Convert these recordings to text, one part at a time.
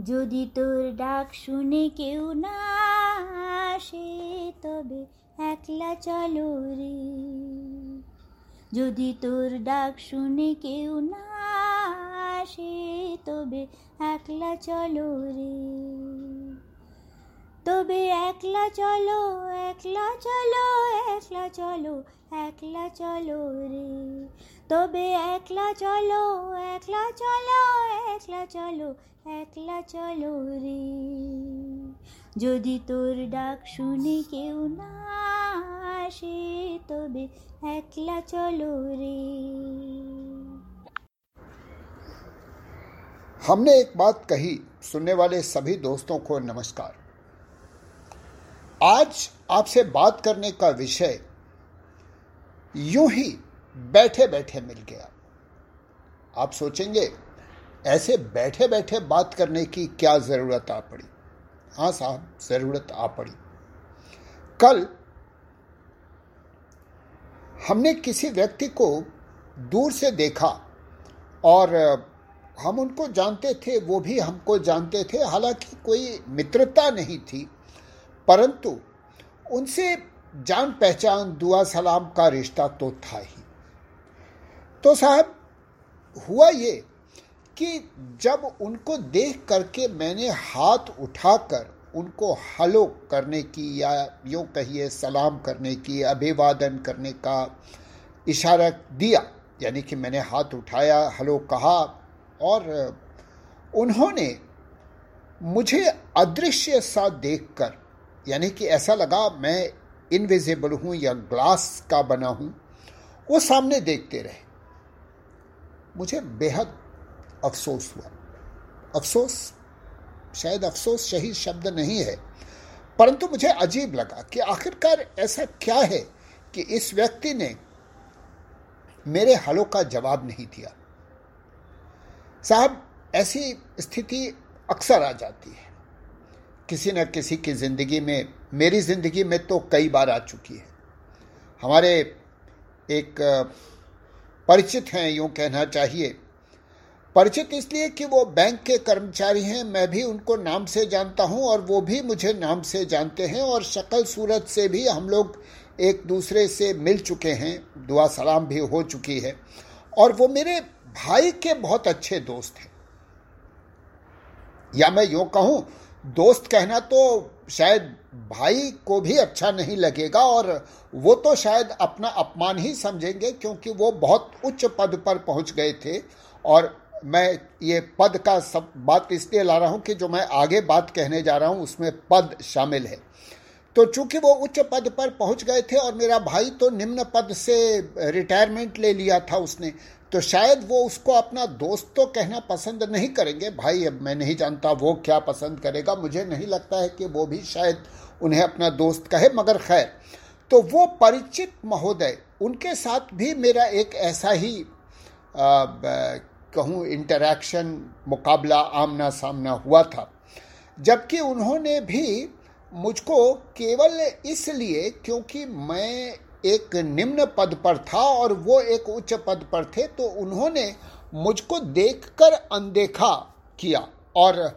যদি তোর ডাক শুনে কেউ না আসে, তবে একলা চলো রে। যদি তোর ডাক শুনে কেউ না আসে, তবে একলা চলো রে। তবে একলা চলো একলা চলো একলা চলো একলা চলো রে। তবে একলা চলো একলা চলো একলা চলো একলা চলো রে যদি তোর ডাক শুনে কেউ না আসে তবে একলা চলো রে हमने एक बात कही सुनने वाले सभी दोस्तों को नमस्कार आज आपसे बात करने का विषय यूं ही बैठे बैठे मिल गया। आप सोचेंगे, ऐसे बैठे बैठे बात करने की क्या ज़रूरत आ पड़ी? हाँ साहब, ज़रूरत आ पड़ी। कल हमने किसी व्यक्ति को दूर से देखा और हम उनको जानते थे, वो भी हमको जानते थे। हालाँकि कोई मित्रता नहीं थी, परंतु उनसे जान पहचान दुआ सलाम का रिश्ता तो था ही। तो साहब, हुआ ये कि जब उनको देख करके मैंने हाथ उठाकर उनको हलो करने की या यूँ कहिए सलाम करने की, अभिवादन करने का इशारा दिया, यानी कि मैंने हाथ उठाया, हलो कहा, और उन्होंने मुझे अदृश्य सा देखकर, यानी कि ऐसा लगा मैं इनविजिबल हूँ या ग्लास का बना हूँ, वो सामने देखते रहे। मुझे बेहद अफसोस हुआ। अफसोस? शायद अफसोस सही शब्द नहीं है, परंतु मुझे अजीब लगा कि आखिरकार ऐसा क्या है कि इस व्यक्ति ने मेरे हलों का जवाब नहीं दिया। साहब, ऐसी स्थिति अक्सर आ जाती है। किसी न किसी की ज़िंदगी में, मेरी ज़िंदगी में तो कई बार आ चुकी है। हमारे एक परिचित हैं, यूँ कहना चाहिए। परिचित इसलिए कि वो बैंक के कर्मचारी हैं, मैं भी उनको नाम से जानता हूँ और वो भी मुझे नाम से जानते हैं और शक्ल सूरत से भी हम लोग एक दूसरे से मिल चुके हैं, दुआ सलाम भी हो चुकी है। और वो मेरे भाई के बहुत अच्छे दोस्त हैं। या मैं यूँ कहूँ, दोस्त कहना तो शायद भाई को भी अच्छा नहीं लगेगा और वो तो शायद अपना अपमान ही समझेंगे क्योंकि वो बहुत उच्च पद पर पहुँच गए थे। और मैं ये पद का सब बात इसलिए ला रहा हूँ कि जो मैं आगे बात कहने जा रहा हूँ, उसमें पद शामिल है। तो चूँकि वो उच्च पद पर पहुँच गए थे और मेरा भाई तो निम्न पद से रिटायरमेंट ले लिया था उसने तो शायद वो उसको अपना दोस्त तो कहना पसंद नहीं करेंगे। भाई, अब मैं नहीं जानता वो क्या पसंद करेगा। मुझे नहीं लगता है कि वो भी शायद उन्हें अपना दोस्त कहे, मगर खैर। तो वो परिचित महोदय, उनके साथ भी मेरा एक ऐसा ही कहूँ इंटरैक्शन मुकाबला आमना सामना हुआ था। जबकि उन्होंने भी मुझको केवल इसलिए क्योंकि मैं एक निम्न पद पर था और वो एक उच्च पद पर थे तो उन्होंने मुझको देखकर अनदेखा किया। और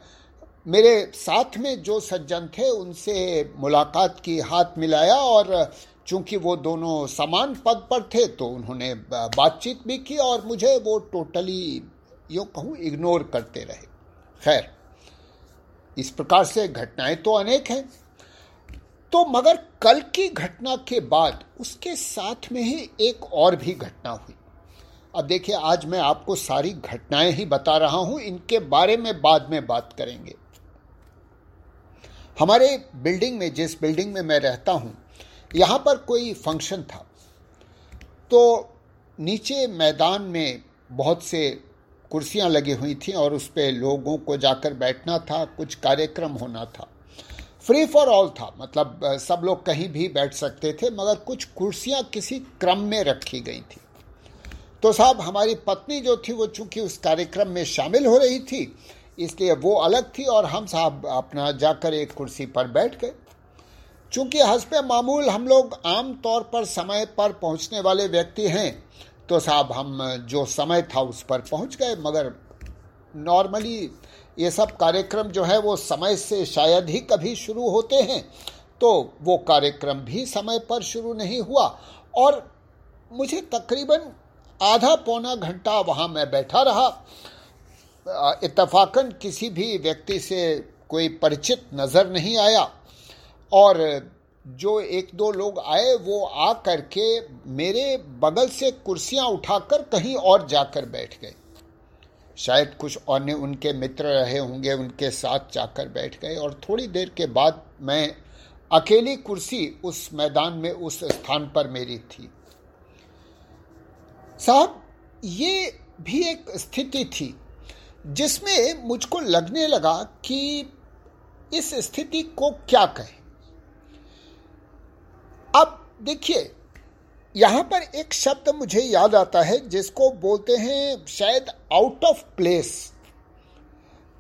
मेरे साथ में जो सज्जन थे, उनसे मुलाकात की हाथ मिलाया और चूँकि वो दोनों समान पद पर थे तो उन्होंने बातचीत भी की और मुझे वो टोटली यूँ कहूँ इग्नोर करते रहे। खैर, इस प्रकार से घटनाएँ तो अनेक हैं। तो मगर कल की घटना के बाद उसके साथ में ही एक और भी घटना हुई। अब देखिए, आज मैं आपको सारी घटनाएँ ही बता रहा हूँ, इनके बारे में बाद में बात करेंगे। हमारे बिल्डिंग में, जिस बिल्डिंग में मैं रहता हूँ, यहाँ पर कोई फ़ंक्शन था। तो नीचे मैदान में बहुत से कुर्सियाँ लगी हुई थी और उस पर लोगों को जाकर बैठना था, कुछ कार्यक्रम होना था। फ्री फॉर ऑल था। मतलब सब लोग कहीं भी बैठ सकते थे, मगर कुछ कुर्सियाँ किसी क्रम में रखी गई थी। तो साहब, हमारी पत्नी जो थी, वो चूँकि उस कार्यक्रम में शामिल हो रही थी, इसलिए वो अलग थी और हम साहब अपना जाकर एक कुर्सी पर बैठ गए। चूँकि हंसपे मामूल हम लोग आम तौर पर समय पर पहुँचने वाले व्यक्ति हैं तो साहब हम जो समय था उस पर पहुँच गए, मगर नॉर्मली ये सब कार्यक्रम जो है वो समय से शायद ही कभी शुरू होते हैं। तो वो कार्यक्रम भी समय पर शुरू नहीं हुआ। और मुझे तकरीबन आधा पौना घंटा वहाँ मैं बैठा रहा। इतफाकन किसी भी व्यक्ति से कोई परिचित नज़र नहीं आया। और जो एक दो लोग आए, वो आ करके मेरे बगल से कुर्सियाँ उठाकर कहीं और जाकर बैठ गए। शायद कुछ अन्य उनके मित्र रहे होंगे, उनके साथ जाकर बैठ गए और थोड़ी देर के बाद मैं अकेली कुर्सी उस मैदान में उस स्थान पर मेरी थी। साहब, ये भी एक स्थिति थी जिसमें मुझको लगने लगा कि इस स्थिति को क्या कहें। अब देखिए यहाँ पर एक शब्द मुझे याद आता है जिसको बोलते हैं शायद आउट ऑफ़ प्लेस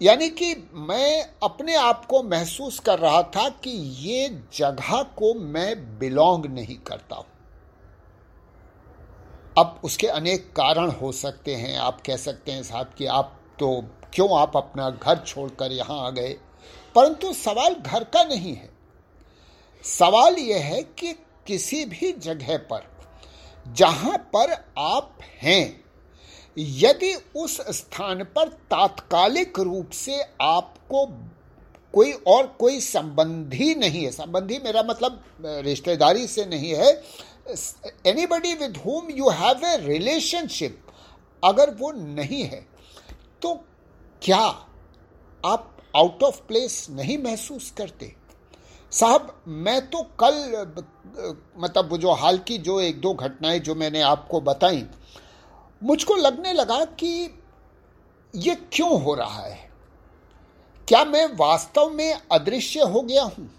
यानी कि मैं अपने आप को महसूस कर रहा था कि ये जगह को मैं बिलोंग नहीं करता हूँ। अब उसके अनेक कारण हो सकते हैं। आप कह सकते हैं साहब कि आप तो क्यों आप अपना घर छोड़कर यहाँ आ गए? परंतु सवाल घर का नहीं है। सवाल यह है कि किसी भी जगह पर जहाँ पर आप हैं। यदि उस स्थान पर तात्कालिक रूप से आपको कोई और कोई संबंधी नहीं है, संबंधी मेरा मतलब रिश्तेदारी से नहीं है anybody with whom you have a relationship अगर वो नहीं है तो क्या आप आउट ऑफ़ प्लेस नहीं महसूस करते? साहब, मैं तो कल मतलब जो हाल की जो एक दो घटनाएँ जो मैंने आपको बताई, मुझको लगने लगा कि ये क्यों हो रहा है? क्या मैं वास्तव में अदृश्य हो गया हूँ?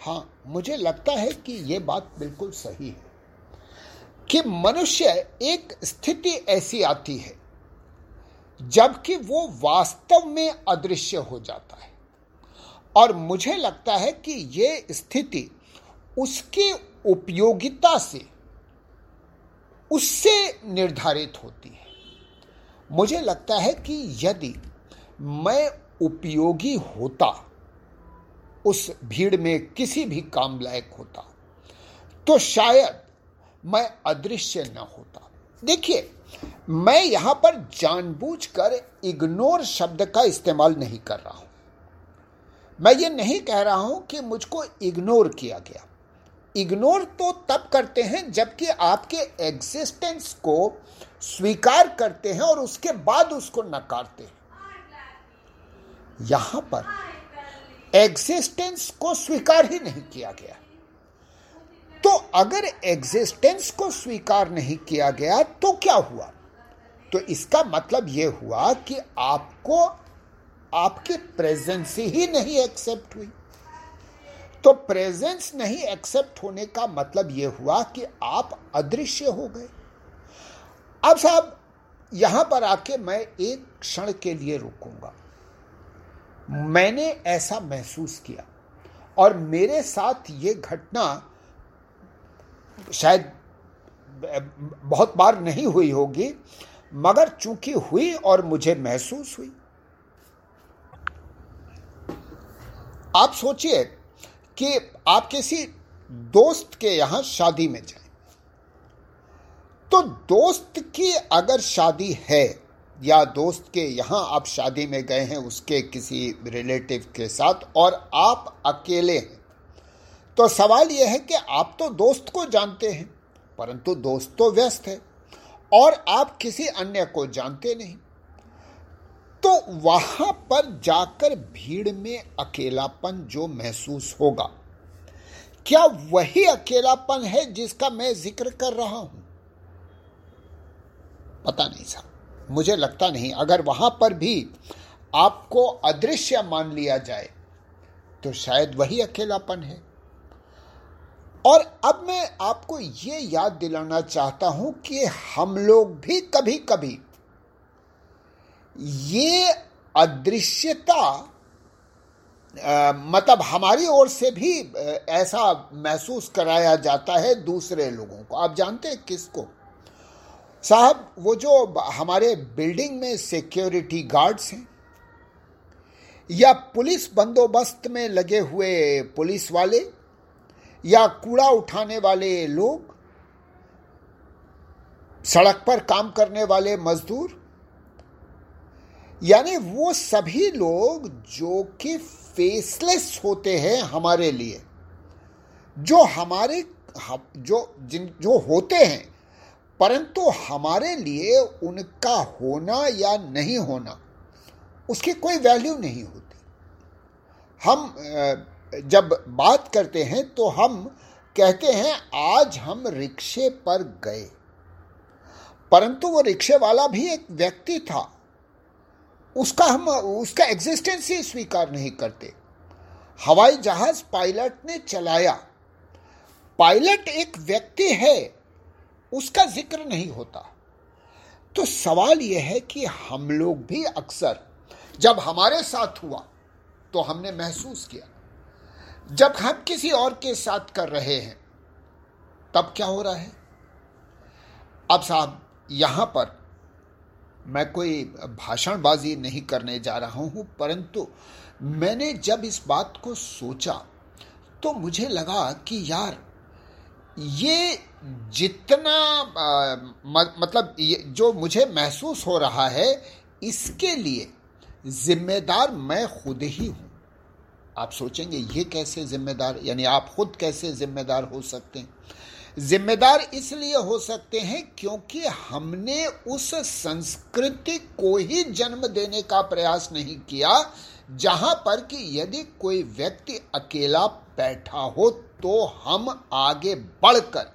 हाँ मुझे लगता है कि यह बात बिल्कुल सही है कि मनुष्य एक स्थिति ऐसी आती है जबकि वो वास्तव में अदृश्य हो जाता है। और मुझे लगता है कि ये स्थिति उसकी उपयोगिता से उससे निर्धारित होती है। मुझे लगता है कि यदि मैं उपयोगी होता, उस भीड़ में किसी भी काम लायक होता तो शायद मैं अदृश्य न होता। देखिए, मैं यहाँ पर जानबूझकर इग्नोर शब्द का इस्तेमाल नहीं कर रहा हूँ। मैं ये नहीं कह रहा हूँ कि मुझको इग्नोर किया गया। इग्नोर तो तब करते हैं जबकि आपके एग्जिस्टेंस को स्वीकार करते हैं और उसके बाद उसको नकारते हैं। यहाँ पर एग्जिस्टेंस को स्वीकार ही नहीं किया गया। तो अगर एग्जिस्टेंस को स्वीकार नहीं किया गया तो क्या हुआ? तो इसका मतलब यह हुआ कि आपको आपकी प्रेजेंस ही नहीं एक्सेप्ट हुई। तो प्रेजेंस नहीं एक्सेप्ट होने का मतलब यह हुआ कि आप अदृश्य हो गए। अब साहब, यहाँ पर आके मैं एक क्षण के लिए रुकूँगा। मैंने ऐसा महसूस किया और मेरे साथ ये घटना शायद बहुत बार नहीं हुई होगी, मगर चूँकि हुई और मुझे महसूस हुई। आप सोचिए कि आप किसी दोस्त के यहाँ शादी में जाए। तो दोस्त की अगर शादी है, या दोस्त के यहाँ आप शादी में गए हैं उसके किसी रिलेटिव के साथ और आप अकेले हैं तो सवाल यह है कि आप तो दोस्त को जानते हैं, परंतु दोस्त तो व्यस्त है और आप किसी अन्य को जानते नहीं। तो वहाँ पर जाकर भीड़ में अकेलापन जो महसूस होगा। क्या वही अकेलापन है जिसका मैं ज़िक्र कर रहा हूँ? पता नहीं साहब मुझे लगता नहीं। अगर वहाँ पर भी आपको अदृश्य मान लिया जाए तो शायद वही अकेलापन है। और अब मैं आपको ये याद दिलाना चाहता हूँ कि हम लोग भी कभी कभी ये अदृश्यता मतलब हमारी ओर से भी ऐसा महसूस कराया जाता है दूसरे लोगों को। आप जानते हैं किसको? साहब, वो जो हमारे बिल्डिंग में सिक्योरिटी गार्ड्स हैं, या पुलिस बंदोबस्त में लगे हुए पुलिस वाले, या कूड़ा उठाने वाले लोग, सड़क पर काम करने वाले मजदूर यानी वो सभी लोग जो कि फेसलेस होते हैं हमारे लिए, जो हमारे जो, जिन, जो होते हैं, परंतु हमारे लिए उनका होना या नहीं होना, उसकी कोई वैल्यू नहीं होती। हम जब बात करते हैं तो हम कहते हैं, आज हम रिक्शे पर गए। परंतु वो रिक्शे वाला भी एक व्यक्ति था। उसका हम, उसका एग्जिस्टेंस ही स्वीकार नहीं करते। हवाई जहाज़ पायलट ने चलाया। पायलट एक व्यक्ति है, उसका ज़िक्र नहीं होता। तो सवाल यह है कि हम लोग भी अक्सर, जब हमारे साथ हुआ तो हमने महसूस किया। जब हम किसी और के साथ कर रहे हैं, तब क्या हो रहा है? अब साहब, यहाँ पर मैं कोई भाषणबाजी नहीं करने जा रहा हूँ परंतु मैंने जब इस बात को सोचा तो मुझे लगा कि यार ये जितना आ, म, मतलब ये जो मुझे महसूस हो रहा है इसके लिए जिम्मेदार मैं खुद ही हूँ। आप सोचेंगे ये कैसे जिम्मेदार यानी आप खुद कैसे जिम्मेदार हो सकते हैं? जिम्मेदार इसलिए हो सकते हैं क्योंकि हमने उस संस्कृति को ही जन्म देने का प्रयास नहीं किया, जहाँ पर कि यदि कोई व्यक्ति अकेला बैठा हो तो हम आगे बढ़कर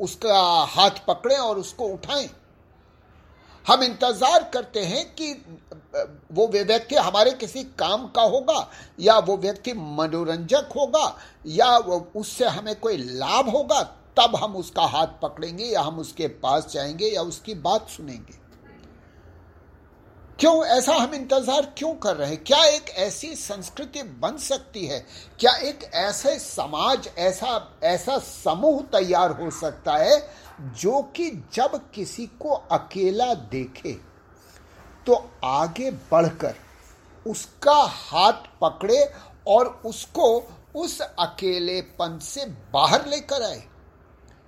उसका हाथ पकड़ें और उसको उठाएँ। हम इंतज़ार करते हैं कि वो व्यक्ति हमारे किसी काम का होगा, या वो व्यक्ति मनोरंजक होगा, या उससे हमें कोई लाभ होगा, तब हम उसका हाथ पकड़ेंगे, या हम उसके पास जाएँगे, या उसकी बात सुनेंगे। क्यों ऐसा हम इंतज़ार क्यों कर रहे हैं? क्या एक ऐसी संस्कृति बन सकती है? क्या एक ऐसे समाज, ऐसा ऐसा समूह तैयार हो सकता है, जो कि जब किसी को अकेला देखे तो आगे बढ़कर उसका हाथ पकड़े और उसको उस अकेलेपन से बाहर लेकर आए।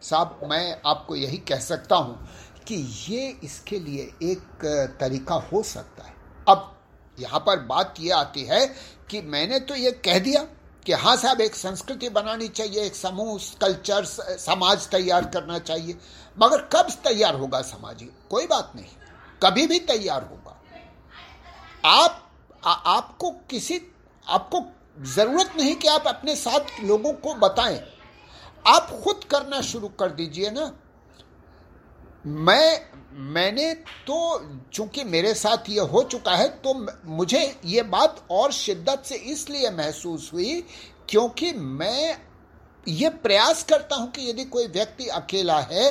साहब, मैं आपको यही कह सकता हूँ कि ये इसके लिए एक तरीका हो सकता है। अब यहाँ पर बात यह आती है कि मैंने तो ये कह दिया कि हाँ साहब, एक संस्कृति बनानी चाहिए, एक समूह, कल्चर समाज तैयार करना चाहिए। मगर कब तैयार होगा समाज? कोई बात नहीं। कभी भी तैयार होगा। आप आ, आपको किसी आपको ज़रूरत नहीं कि आप अपने साथ लोगों को बताएँ। आप खुद करना शुरू कर दीजिए ना। मैं मैंने तो चूँकि मेरे साथ ये हो चुका है तो मुझे ये बात और शिद्दत से इसलिए महसूस हुई क्योंकि मैं ये प्रयास करता हूँ कि यदि कोई व्यक्ति अकेला है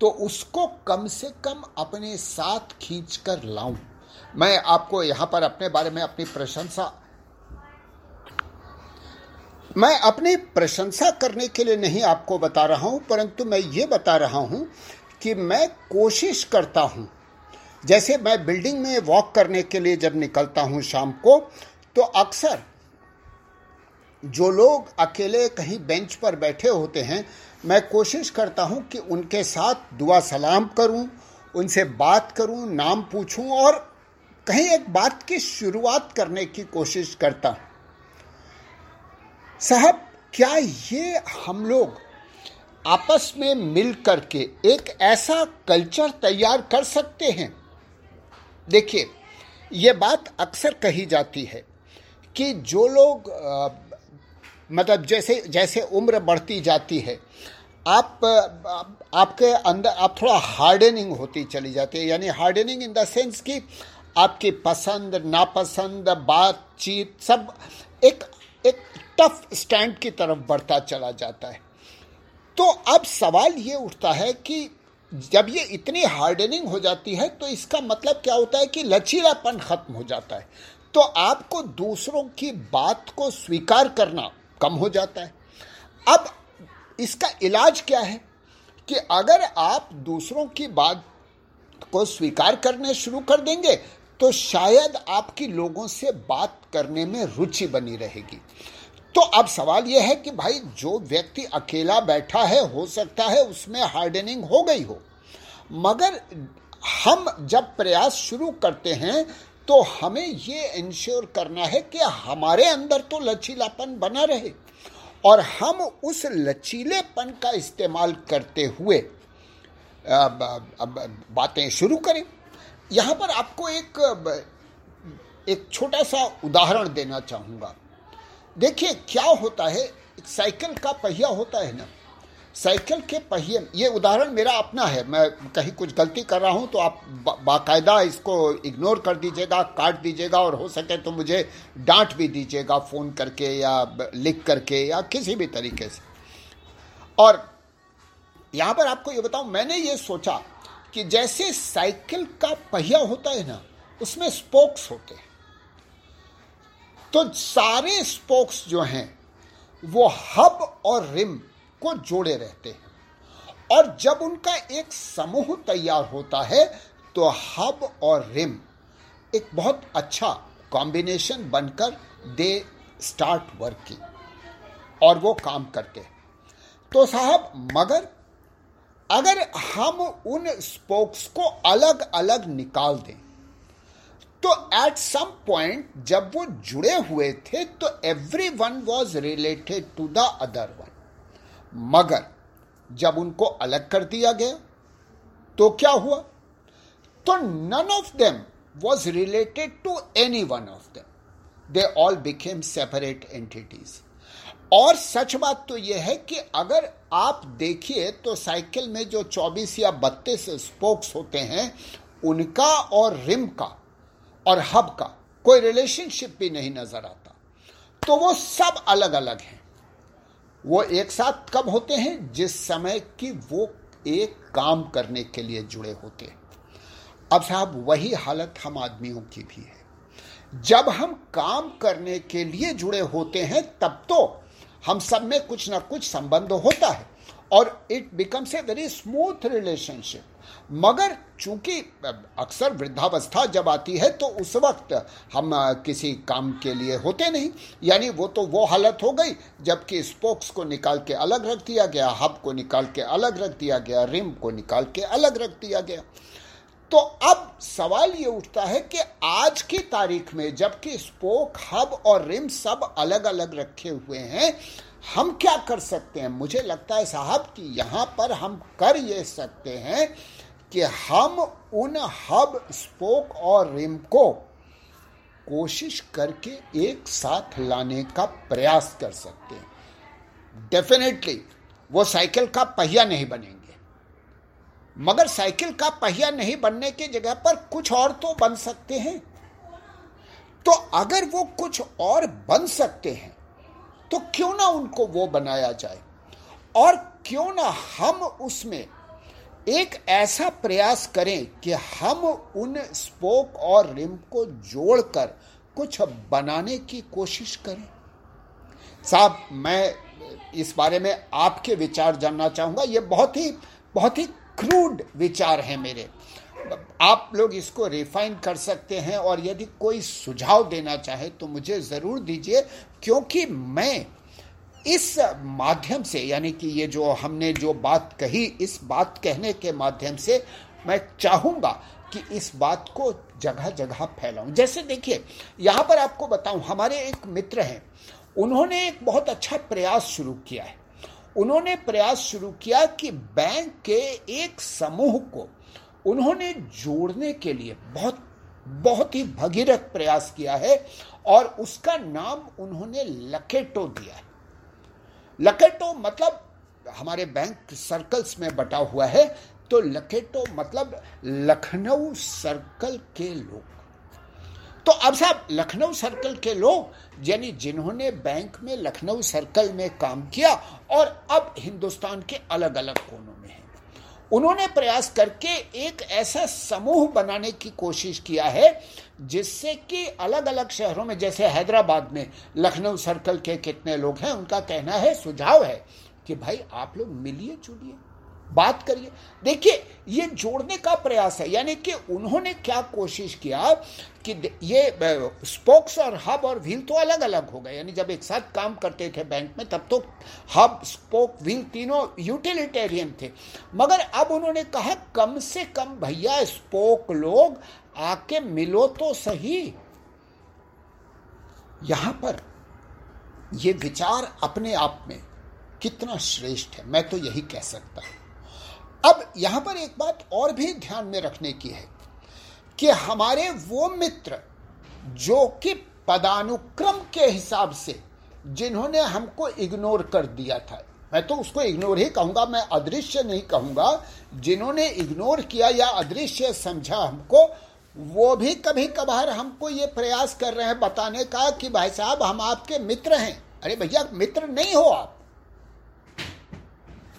तो उसको कम से कम अपने साथ खींच कर लाऊं। मैं आपको यहाँ पर अपने बारे में अपनी प्रशंसा मैं अपनी प्रशंसा करने के लिए नहीं आपको बता रहा हूँ, परंतु मैं ये बता रहा हूँ कि मैं कोशिश करता हूँ। जैसे मैं बिल्डिंग में वॉक करने के लिए जब निकलता हूँ शाम को तो अक्सर जो लोग अकेले कहीं बेंच पर बैठे होते हैं, मैं कोशिश करता हूँ कि उनके साथ दुआ सलाम करूँ, उनसे बात करूँ, नाम पूछूँ और कहीं एक बात की शुरुआत करने की कोशिश करता। हूँ साहब क्या ये हम लोग आपस में मिल करके एक ऐसा कल्चर तैयार कर सकते हैं? देखिए ये बात अक्सर कही जाती है कि जो लोग आ, मतलब जैसे जैसे उम्र बढ़ती जाती है आप आपके अंदर आप थोड़ा हार्डनिंग होती चली जाती है। यानी हार्डनिंग इन द सेंस कि आपकी पसंद, नापसंद, बातचीत, सब एक एक टफ स्टैंड की तरफ़ बढ़ता चला जाता है। तो अब सवाल ये उठता है कि जब ये इतनी हार्डनिंग हो जाती है तो इसका मतलब क्या होता है कि लचीलापन खत्म हो जाता है। तो आपको दूसरों की बात को स्वीकार करना कम हो जाता है। अब इसका इलाज क्या है कि अगर आप दूसरों की बात को स्वीकार करने शुरू कर देंगे तो शायद आपकी लोगों से बात करने में रुचि बनी रहेगी। तो अब सवाल यह है कि भाई, जो व्यक्ति अकेला बैठा है, हो सकता है उसमें हार्डनिंग हो गई हो। मगर हम जब प्रयास शुरू करते हैं तो हमें ये इंश्योर करना है कि हमारे अंदर तो लचीलापन बना रहे और हम उस लचीलेपन का इस्तेमाल करते हुए बातें शुरू करें। यहाँ पर आपको एक एक छोटा सा उदाहरण देना चाहूँगा। देखिए, क्या होता है, एक साइकिल का पहिया होता है ना, साइकिल के पहिए, ये उदाहरण मेरा अपना है, मैं कहीं कुछ गलती कर रहा हूँ तो आप बाकायदा इसको इग्नोर कर दीजिएगा, काट दीजिएगा और हो सके तो मुझे डांट भी दीजिएगा फ़ोन करके या लिख करके या किसी भी तरीके से। और यहाँ पर आपको ये बताऊँ, मैंने ये सोचा कि जैसे साइकिल का पहिया होता है ना, उसमें स्पोक्स होते हैं। तो सारे स्पोक्स जो हैं, वो हब और रिम को जोड़े रहते हैं। और जब उनका एक समूह तैयार होता है तो हब और रिम एक बहुत अच्छा कॉम्बिनेशन बनकर दे स्टार्ट वर्किंग और वो काम करते हैं। तो साहब, मगर अगर हम उन स्पोक्स को अलग अलग निकाल दें तो एट सम पॉइंट जब वो जुड़े हुए थे तो everyone was related to the other one मगर जब उनको अलग कर दिया गया तो क्या हुआ? तो none of them was related to any one of them they all became separate entities और सच बात तो यह है कि अगर आप देखिए तो साइकिल में जो 24 या 32 स्पोक्स होते हैं, उनका और रिम का और हब का कोई रिलेशनशिप भी नहीं नज़र आता। तो वो सब अलग अलग हैं। वो एक साथ कब होते हैं? जिस समय कि वो एक काम करने के लिए जुड़े होते हैं। अब साहब, वही हालत हम आदमियों की भी है। जब हम काम करने के लिए जुड़े होते हैं, तब तो हम सब में कुछ ना कुछ संबंध होता है। और it becomes a very smooth relationship मगर चूँकि अक्सर वृद्धावस्था जब आती है तो उस वक्त हम किसी काम के लिए होते नहीं। यानी वो तो वो हालत हो गई, जबकि स्पोक्स को निकाल के अलग रख दिया गया हब को निकाल के अलग रख दिया गया रिम को निकाल के अलग रख दिया गया। तो अब सवाल ये उठता है कि आज की तारीख में जबकि स्पोक, हब और रिम सब अलग अलग रखे हुए हैं, हम क्या कर सकते हैं? मुझे लगता है साहब कि यहाँ पर हम कर ये सकते हैं कि हम उन हब, स्पोक और रिम को कोशिश करके एक साथ लाने का प्रयास कर सकते हैं। डेफिनेटली वो साइकिल का पहिया नहीं बनेंगे। मगर साइकिल का पहिया नहीं बनने की जगह पर कुछ और तो बन सकते हैं। तो अगर वो कुछ और बन सकते हैं तो क्यों ना उनको वो बनाया जाए? और क्यों ना हम उसमें एक ऐसा प्रयास करें कि हम उन स्पोक और रिम को जोड़कर कुछ बनाने की कोशिश करें। साहब, मैं इस बारे में आपके विचार जानना चाहूँगा। ये बहुत ही बहुत ही क्रूड विचार है मेरे। आप लोग इसको रिफाइन कर सकते हैं और यदि कोई सुझाव देना चाहे तो मुझे ज़रूर दीजिए, क्योंकि मैं इस माध्यम से, यानी कि ये जो हमने जो बात कही, इस बात कहने के माध्यम से मैं चाहूँगा कि इस बात को जगह जगह फैलाऊं। जैसे देखिए, यहाँ पर आपको बताऊँ, हमारे एक मित्र हैं, उन्होंने एक बहुत अच्छा प्रयास शुरू किया है। उन्होंने प्रयास शुरू किया कि बैंक के एक समूह को उन्होंने जोड़ने के लिए बहुत बहुत ही भगीरथ प्रयास किया है और उसका नाम उन्होंने लकेटो दिया है। लकेटो मतलब हमारे बैंक सर्कल्स में बटा हुआ है तो लकेटो मतलब लखनऊ सर्कल के लोग। तो अब साहब, लखनऊ सर्कल के लोग, यानी जिन्होंने बैंक में, लखनऊ सर्कल में काम किया, और अब हिंदुस्तान के अलग अलग कोनों में हैं। उन्होंने प्रयास करके एक ऐसा समूह बनाने की कोशिश किया है, जिससे कि अलग अलग शहरों में, जैसे हैदराबाद में, लखनऊ सर्कल के कितने लोग हैं, उनका कहना है, सुझाव है कि भाई, आप लोग मिलिए जुलिए। बात करिए। देखिए, ये जोड़ने का प्रयास है, यानी कि उन्होंने क्या कोशिश किया कि ये स्पोक्स और हब और व्हील तो अलग अलग हो गए। यानी जब एक साथ काम करते थे बैंक में, तब तो हब, स्पोक, व्हील तीनों यूटिलिटेरियन थे। मगर अब उन्होंने कहा, कम से कम भैया, स्पोक लोग आके मिलो तो सही। यहाँ पर ये विचार अपने आप में कितना श्रेष्ठ है, मैं तो यही कह सकता हूँ। अब यहाँ पर एक बात और भी ध्यान में रखने की है कि हमारे वो मित्र जो कि पदानुक्रम के हिसाब से जिन्होंने हमको इग्नोर कर दिया था। मैं तो उसको इग्नोर ही कहूँगा, मैं अदृश्य नहीं कहूँगा। जिन्होंने इग्नोर किया या अदृश्य समझा हमको, वो भी कभी कभार हमको ये प्रयास कर रहे हैं बताने का कि भाई साहब, हम आपके मित्र हैं। अरे भैया, मित्र नहीं हो आप।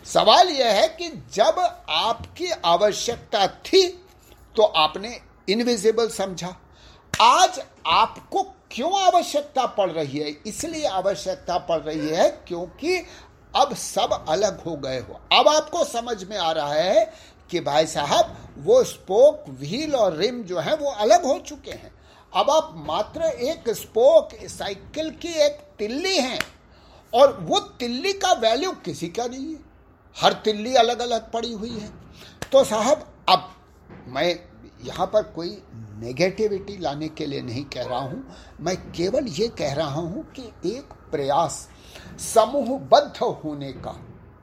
सवाल यह है कि जब आपकी आवश्यकता थी तो आपने इनविजिबल समझा। आज आपको क्यों आवश्यकता पड़ रही है? इसलिए आवश्यकता पड़ रही है क्योंकि अब सब अलग हो गए हो। अब आपको समझ में आ रहा है कि भाई साहब, वो स्पोक व्हील और रिम जो है, वो अलग हो चुके हैं। अब आप मात्र एक स्पोक साइकिल की एक तिल्ली हैं और वो तिल्ली का वैल्यू किसी का नहीं है। हर तिल्ली अलग अलग पड़ी हुई है। तो साहब, अब मैं यहाँ पर कोई नेगेटिविटी लाने के लिए नहीं कह रहा हूँ। मैं केवल ये कह रहा हूँ कि एक प्रयास समूहबद्ध होने का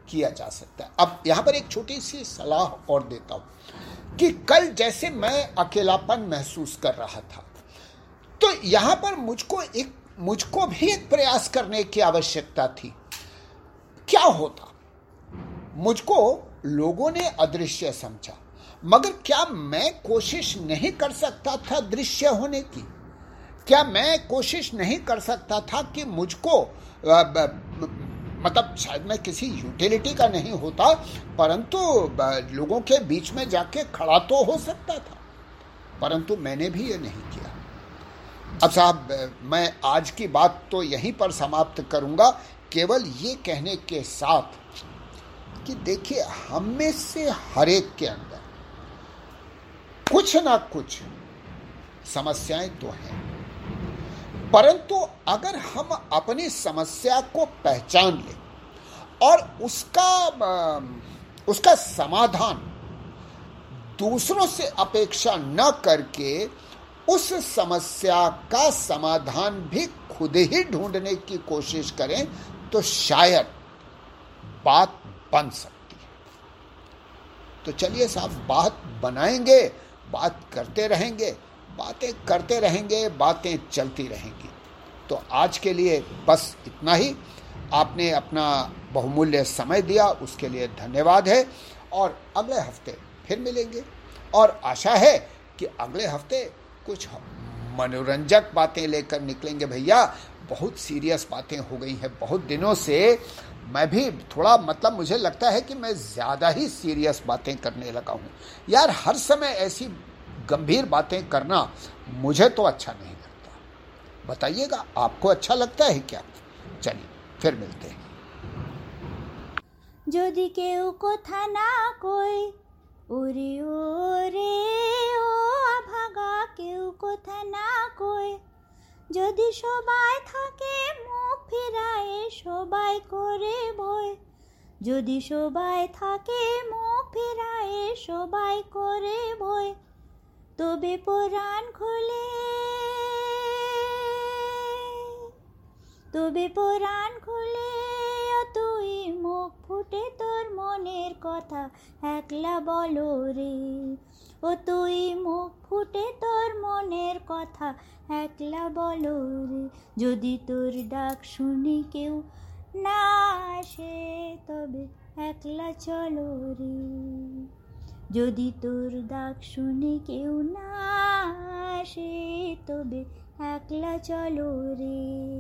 किया जा सकता है। अब यहाँ पर एक छोटी सी सलाह और देता हूँ कि कल जैसे मैं अकेलापन महसूस कर रहा था तो यहाँ पर मुझको एक, मुझको भी एक प्रयास करने की आवश्यकता थी। क्या होता? मुझको लोगों ने अदृश्य समझा। मगर क्या मैं कोशिश नहीं कर सकता था दृश्य होने की? क्या मैं कोशिश नहीं कर सकता था कि मुझको मतलब शायद मैं किसी यूटिलिटी का नहीं होता, परंतु लोगों के बीच में जाके खड़ा तो हो सकता था। परंतु मैंने भी ये नहीं किया। अब साहब मैं आज की बात तो यहीं पर समाप्त करूँगा। केवल ये कहने के साथ कि देखिए, हम में से हर एक के अंदर कुछ ना कुछ समस्याएँ तो हैं। परंतु अगर हम अपनी समस्या को पहचान लें और उसका उसका समाधान दूसरों से अपेक्षा न करके उस समस्या का समाधान भी खुद ही ढूँढने की कोशिश करें तो शायद बात बन सकती है। तो चलिए साहब, बात बनाएँगे, बात करते रहेंगे, बातें करते रहेंगे, बातें चलती रहेंगी। तो आज के लिए बस इतना ही। आपने अपना बहुमूल्य समय दिया, उसके लिए धन्यवाद है। और अगले हफ़्ते फिर मिलेंगे। और आशा है कि अगले हफ़्ते कुछ मनोरंजक बातें लेकर निकलेंगे भैया। बहुत सीरियस बातें हो गई हैं, बहुत दिनों से मैं भी थोड़ा मतलब मुझे लगता है कि मैं ज़्यादा ही सीरियस बातें करने लगा हूँ यार हर समय ऐसी गंभीर बातें करना मुझे तो अच्छा नहीं लगता बताइएगा आपको अच्छा लगता है क्या चलिए फिर मिलते हैं যদি কেউ কথা না কই ওরে ওরে ও ভাগা কেউ কথা না কই যদি সবাই থাকে মুখ ফিরায় সবাই করে ভয়। যদি সবাই থাকে মুখ ফিরায়, সবাই করে ভয়। তবে পরাণ খুলে। তবে পরাণ খুলে। তুই মুখ ফুটে তোর মনের কথা, একলা বলো রে। ও তুই মুখ ফুটে তোর মনের কথা, একলা বলো রে। যদি তোর ডাক শুনি কেউ না আসে তবে একলা চলো রে। যদি তোর ডাক শুনে কেউ না আসে তবে একলা চলো রে।